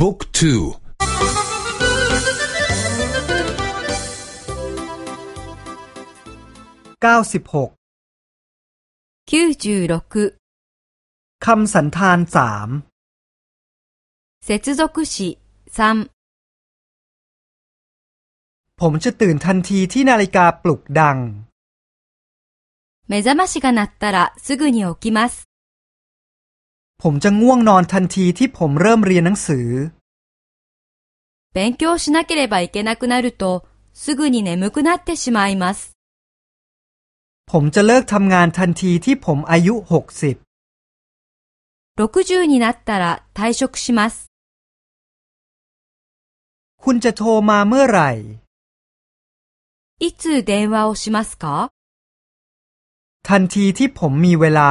บุ๊กทูเก้าสิบหกคำสันธานสาม接続詞3ผมจะตื่นทันทีที่นาฬิกาปลุกดัง目覚ましが鳴ったらすぐに起きます。 ผมจะง่วงนอนทันทีที่ผมเริ่มเรียนหนังสือ勉強しなければいけなくなると、すぐに眠くなってしまいます。ผมจะเลิกทำงานทันทีที่ผมอายุหกสิบ60になったら退職します。คุณจะโทรมาเมื่อไหร่いつ電話をしますかทันทีที่ผมมีเวลา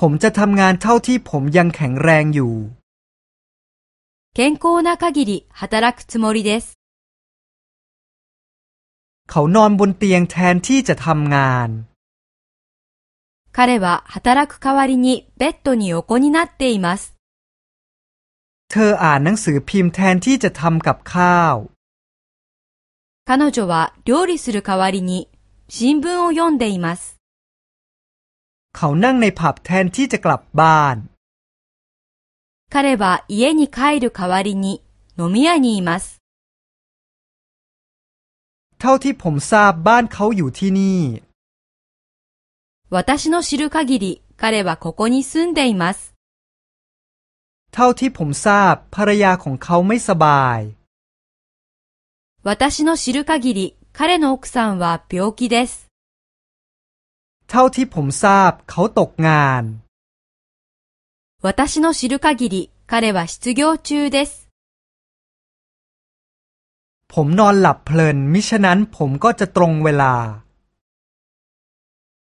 ผมจะทำงานเท่าที่ผมยังแข็งแรงอยู่ 健康な限り働くつもりです。เขานอนบนเตียงแทนที่จะทำงาน 彼は働く代わりにベッドに横になっています。เธออ่านหนังสือพิมพ์แทนที่จะทำกับข้าว彼女は料理する代わりに新聞を読んでいます。 เขานั่งในผับแทนที่จะกลับบ้าน彼は家に帰る代わりに飲み屋にいます。เท่าที่ผมทราบบ้านเขาอยู่ที่นี่私の知る限り彼はここに住んでいます。เท่าที่ผมทราบภรรยาของเขาไม่สบาย私の知る限り彼の奥さんは病気です。 เท่าที่ผมทราบเขาตกงาน私の知る限り彼は失業中です。ผมนอนหลับเพลินมิฉะนั้นผมก็จะตรงเวลา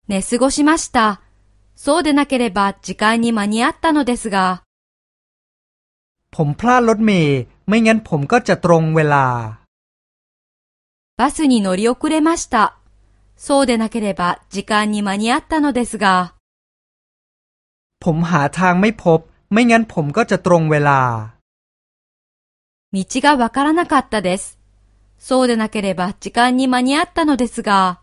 寝過ごしました。そうでなければ時間に間に合ったのですが。ผมพลาดรถเมย์ไม่งั้นผมก็จะตรงเวลาバスに乗り遅れました。 そうでなければ時間に間に合ったのですが。ผมหาทางไม่พบ ไม่งั้นผมก็จะตรงเวลา道がわからなかったです。そうでなければ時間に間に合ったのですが。